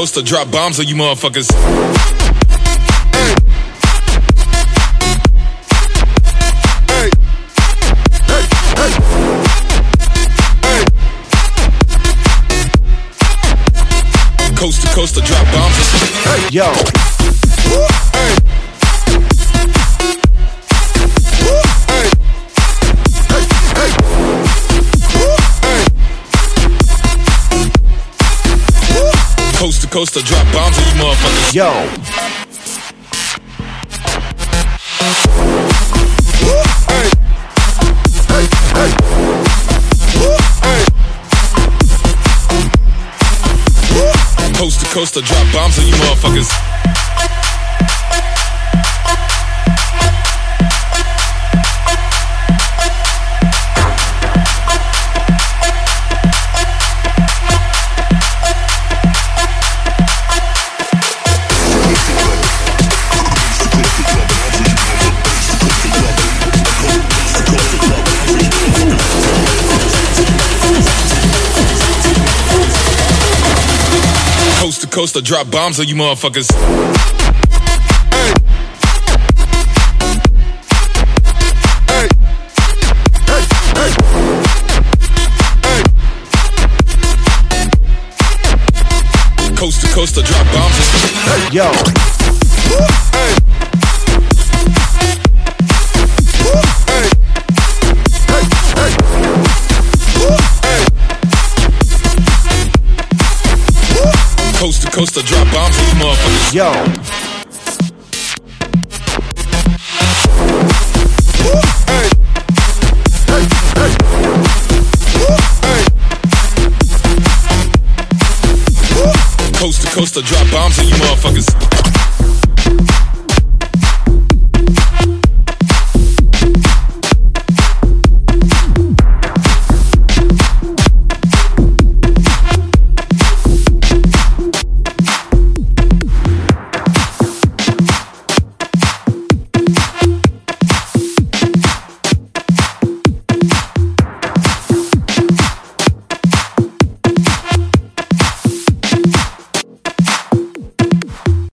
coast to drop bombs on you motherfuckers. Coast to coast to drop bombs. Yo. Coast to coast to drop bombs on you motherfuckers. Yo. Coast to coast to drop bombs on you motherfuckers. Coast to coast to drop bombs on you motherfuckers. Coast to coast to drop bombs. Hey, Yo. Coast to coast to drop bombs on you motherfuckers. Yo. Coast to coast to drop bombs on you motherfuckers.